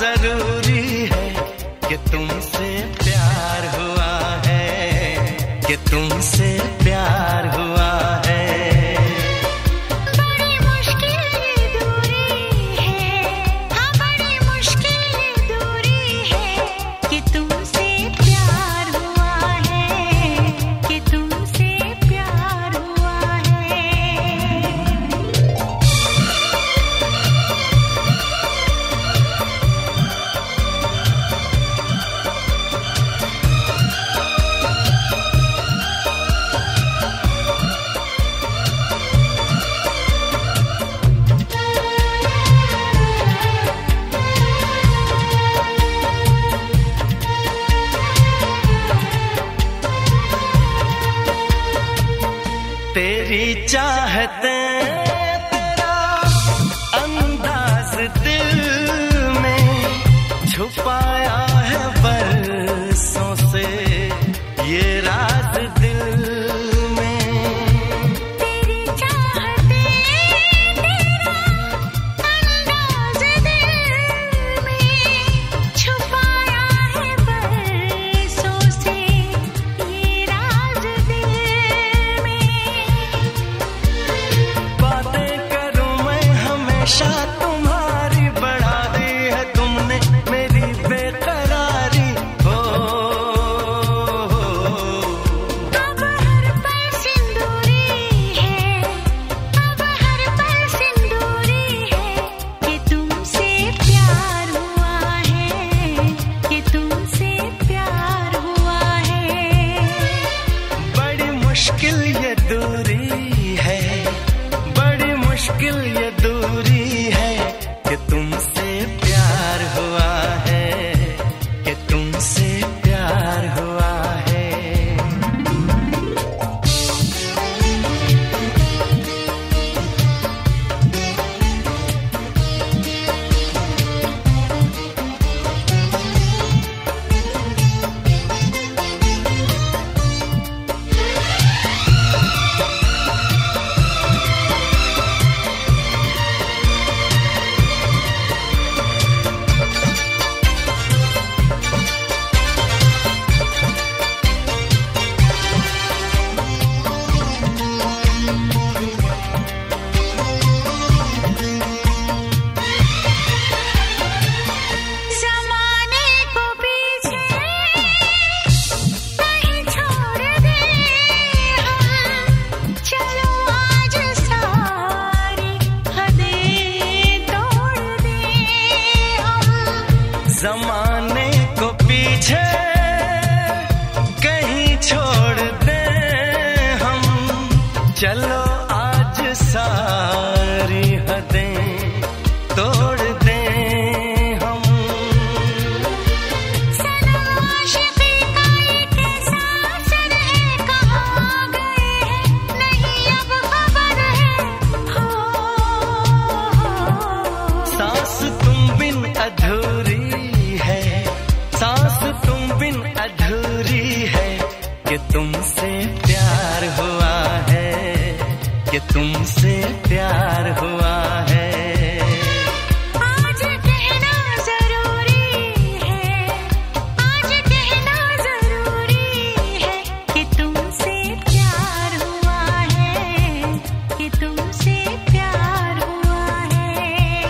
ज़रूरी है कि तुमसे प्यार हुआ है कि तुमसे तेरी चाहत तेरा अंदाज दिल में छुपाया है बरसों चलो आज सारी कि तुमसे प्यार हुआ है। आज कहना ज़रूरी है। आज कहना ज़रूरी है कि तुमसे प्यार हुआ है। कि तुमसे प्यार हुआ है।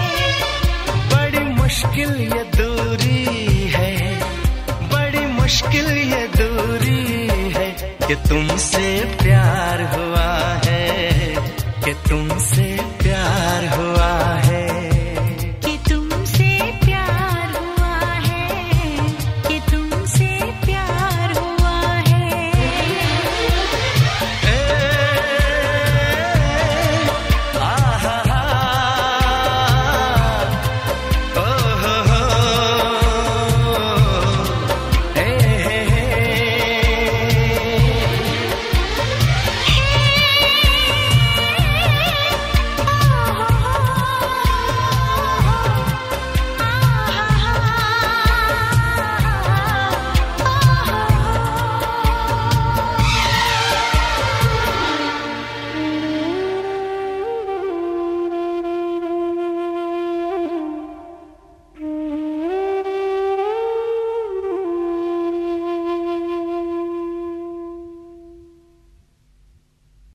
बड़ी मुश्किल ये दूरी है। बड़ी मुश्किल ये दूरी है कि तुमसे प्यार हुआ है।